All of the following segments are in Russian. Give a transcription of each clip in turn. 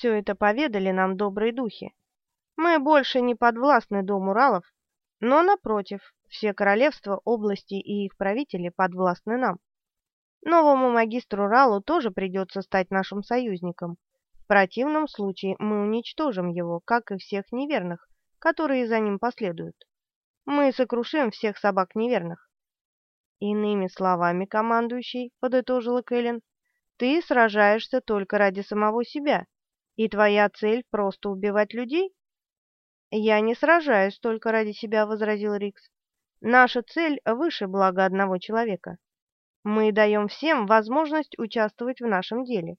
все это поведали нам добрые духи. Мы больше не подвластны дому Уралов, но, напротив, все королевства, области и их правители подвластны нам. Новому магистру Ралу тоже придется стать нашим союзником. В противном случае мы уничтожим его, как и всех неверных, которые за ним последуют. Мы сокрушим всех собак неверных. Иными словами, командующий, подытожила Кэлен, ты сражаешься только ради самого себя, и твоя цель просто убивать людей? Я не сражаюсь только ради себя, возразил Рикс. Наша цель выше блага одного человека. Мы даем всем возможность участвовать в нашем деле.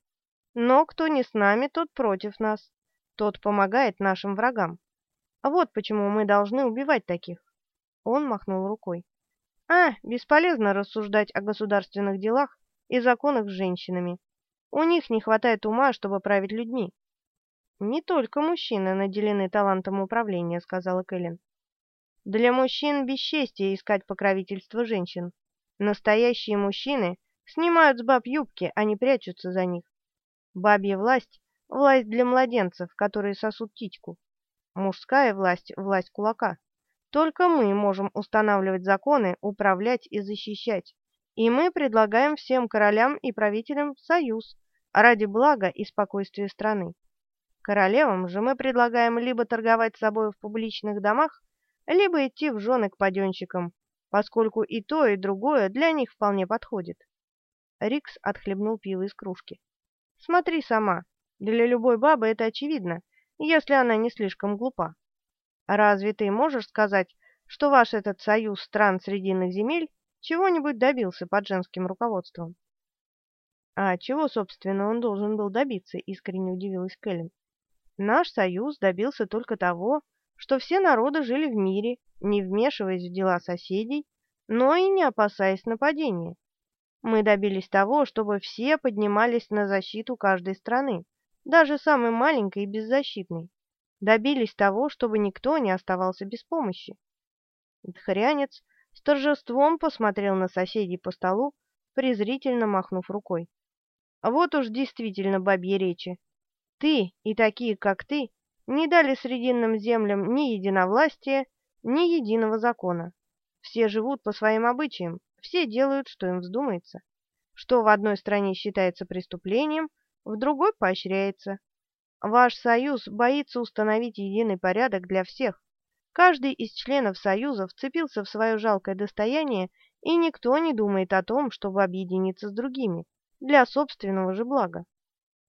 Но кто не с нами, тот против нас. Тот помогает нашим врагам. Вот почему мы должны убивать таких. Он махнул рукой. А, бесполезно рассуждать о государственных делах и законах с женщинами. У них не хватает ума, чтобы править людьми. Не только мужчины наделены талантом управления, сказала Кэлен. Для мужчин бесчестие искать покровительство женщин. Настоящие мужчины снимают с баб юбки, а не прячутся за них. Бабья власть – власть для младенцев, которые сосут титьку. Мужская власть – власть кулака. Только мы можем устанавливать законы, управлять и защищать. И мы предлагаем всем королям и правителям союз ради блага и спокойствия страны. Королевам же мы предлагаем либо торговать собой в публичных домах, либо идти в жены к паденщикам, поскольку и то, и другое для них вполне подходит. Рикс отхлебнул пиво из кружки. Смотри сама, для любой бабы это очевидно, если она не слишком глупа. Разве ты можешь сказать, что ваш этот союз стран Срединных земель чего-нибудь добился под женским руководством? А чего, собственно, он должен был добиться, искренне удивилась Кэлен. Наш союз добился только того, что все народы жили в мире, не вмешиваясь в дела соседей, но и не опасаясь нападения. Мы добились того, чтобы все поднимались на защиту каждой страны, даже самой маленькой и беззащитной. Добились того, чтобы никто не оставался без помощи. Дхрянец с торжеством посмотрел на соседей по столу, презрительно махнув рукой. Вот уж действительно бабьи речи. Ты и такие, как ты, не дали срединным землям ни единовластия, ни единого закона. Все живут по своим обычаям, все делают, что им вздумается. Что в одной стране считается преступлением, в другой поощряется. Ваш союз боится установить единый порядок для всех. Каждый из членов союза вцепился в свое жалкое достояние, и никто не думает о том, чтобы объединиться с другими, для собственного же блага.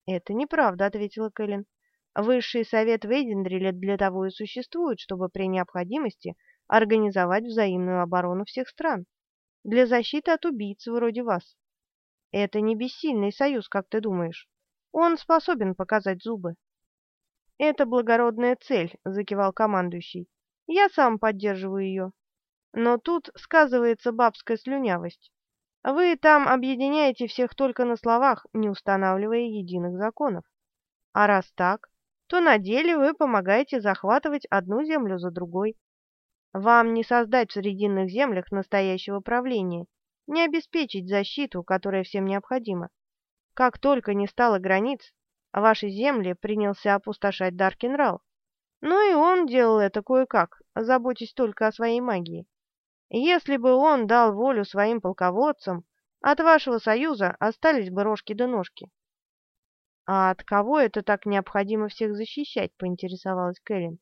«Это неправда», — ответила Кэлен. Высший совет в Эйдендриле для того и существует, чтобы при необходимости организовать взаимную оборону всех стран. Для защиты от убийц вроде вас. Это не бессильный союз, как ты думаешь. Он способен показать зубы. Это благородная цель, закивал командующий. Я сам поддерживаю ее. Но тут сказывается бабская слюнявость. Вы там объединяете всех только на словах, не устанавливая единых законов. А раз так, то на деле вы помогаете захватывать одну землю за другой. Вам не создать в Срединных землях настоящего правления, не обеспечить защиту, которая всем необходима. Как только не стало границ, ваши земли принялся опустошать Даркинрал. Ну и он делал это кое-как, заботясь только о своей магии. Если бы он дал волю своим полководцам, от вашего союза остались бы рожки да ножки. «А от кого это так необходимо всех защищать?» — поинтересовалась Кэлен.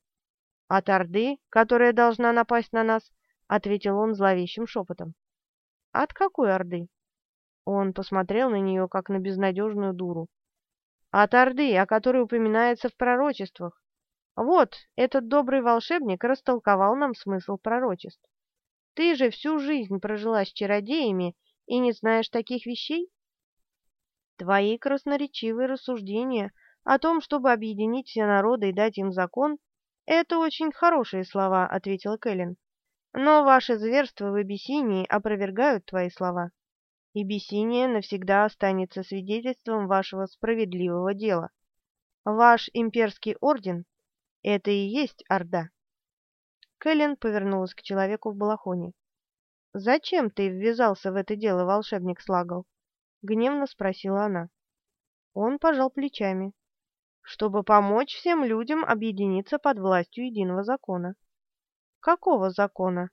«От Орды, которая должна напасть на нас», — ответил он зловещим шепотом. «От какой Орды?» Он посмотрел на нее, как на безнадежную дуру. «От Орды, о которой упоминается в пророчествах. Вот, этот добрый волшебник растолковал нам смысл пророчеств. Ты же всю жизнь прожила с чародеями и не знаешь таких вещей?» Твои красноречивые рассуждения о том, чтобы объединить все народы и дать им закон, это очень хорошие слова, ответила Кэлен. Но ваши зверства в Абиссинии опровергают твои слова. И Абиссиния навсегда останется свидетельством вашего справедливого дела. Ваш имперский орден — это и есть Орда. Кэлен повернулась к человеку в балахоне. «Зачем ты ввязался в это дело, волшебник Слагал?» — гневно спросила она. Он пожал плечами. чтобы помочь всем людям объединиться под властью единого закона. Какого закона?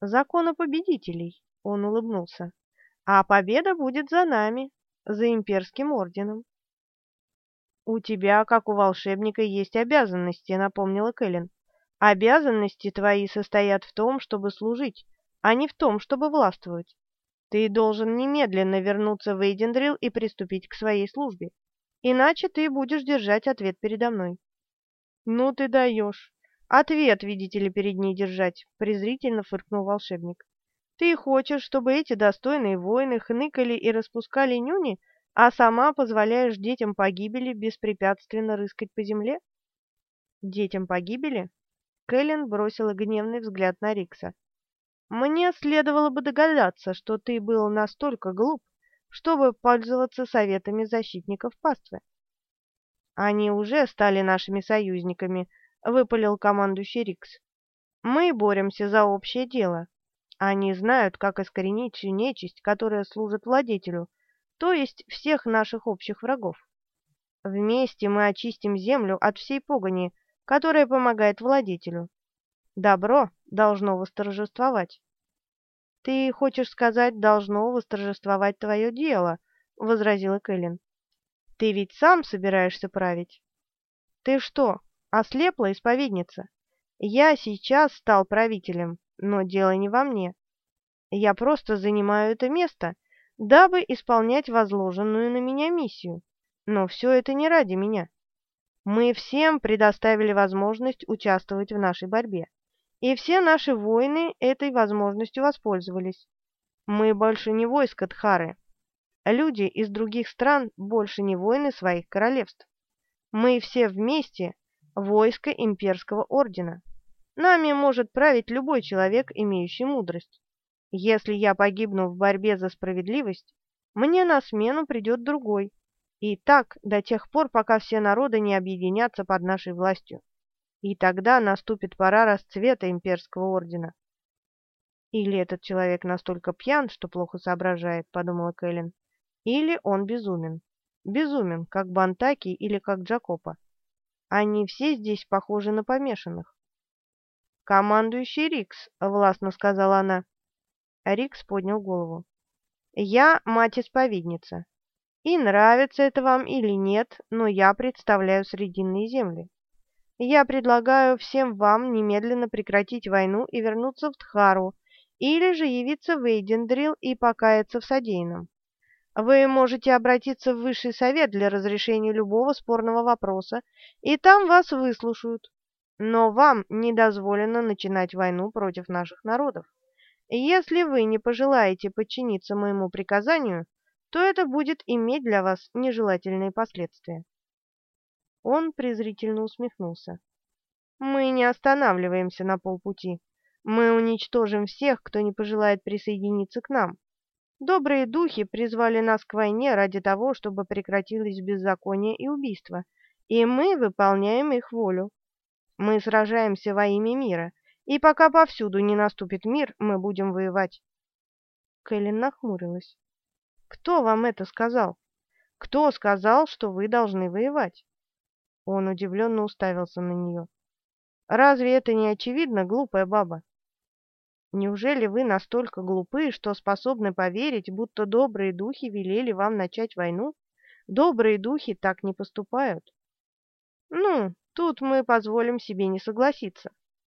Закона победителей, он улыбнулся. А победа будет за нами, за имперским орденом. «У тебя, как у волшебника, есть обязанности», — напомнила Кэлен. «Обязанности твои состоят в том, чтобы служить, а не в том, чтобы властвовать. Ты должен немедленно вернуться в Эйдендрил и приступить к своей службе, иначе ты будешь держать ответ передо мной». «Ну ты даешь! Ответ, видите ли, перед ней держать!» — презрительно фыркнул волшебник. «Ты хочешь, чтобы эти достойные воины хныкали и распускали нюни, — а сама позволяешь детям погибели беспрепятственно рыскать по земле? Детям погибели? Кэлен бросила гневный взгляд на Рикса. Мне следовало бы догадаться, что ты был настолько глуп, чтобы пользоваться советами защитников паствы. Они уже стали нашими союзниками, выпалил командующий Рикс. Мы боремся за общее дело. Они знают, как искоренить всю нечисть, которая служит владетелю, то есть всех наших общих врагов. Вместе мы очистим землю от всей погони, которая помогает владетелю. Добро должно восторжествовать. «Ты хочешь сказать, должно восторжествовать твое дело», — возразила Кэлен. «Ты ведь сам собираешься править?» «Ты что, ослепла исповедница? Я сейчас стал правителем, но дело не во мне. Я просто занимаю это место дабы исполнять возложенную на меня миссию. Но все это не ради меня. Мы всем предоставили возможность участвовать в нашей борьбе, и все наши воины этой возможностью воспользовались. Мы больше не войско Тхары. Люди из других стран больше не воины своих королевств. Мы все вместе войско имперского ордена. Нами может править любой человек, имеющий мудрость. Если я погибну в борьбе за справедливость, мне на смену придет другой. И так до тех пор, пока все народы не объединятся под нашей властью. И тогда наступит пора расцвета имперского ордена. Или этот человек настолько пьян, что плохо соображает, подумала Кэлен, или он безумен. Безумен, как Бантаки или как Джакопа. Они все здесь похожи на помешанных. «Командующий Рикс», — властно сказала она, Рикс поднял голову. «Я мать-исповедница. И нравится это вам или нет, но я представляю Срединные земли. Я предлагаю всем вам немедленно прекратить войну и вернуться в Тхару, или же явиться в Эйдендрил и покаяться в содеянном. Вы можете обратиться в Высший Совет для разрешения любого спорного вопроса, и там вас выслушают. Но вам не дозволено начинать войну против наших народов. Если вы не пожелаете подчиниться моему приказанию, то это будет иметь для вас нежелательные последствия. Он презрительно усмехнулся. Мы не останавливаемся на полпути. Мы уничтожим всех, кто не пожелает присоединиться к нам. Добрые духи призвали нас к войне ради того, чтобы прекратилось беззаконие и убийство, и мы выполняем их волю. Мы сражаемся во имя мира, и пока повсюду не наступит мир, мы будем воевать. Кэлен нахмурилась. Кто вам это сказал? Кто сказал, что вы должны воевать? Он удивленно уставился на нее. Разве это не очевидно, глупая баба? Неужели вы настолько глупы, что способны поверить, будто добрые духи велели вам начать войну? Добрые духи так не поступают. Ну, тут мы позволим себе не согласиться.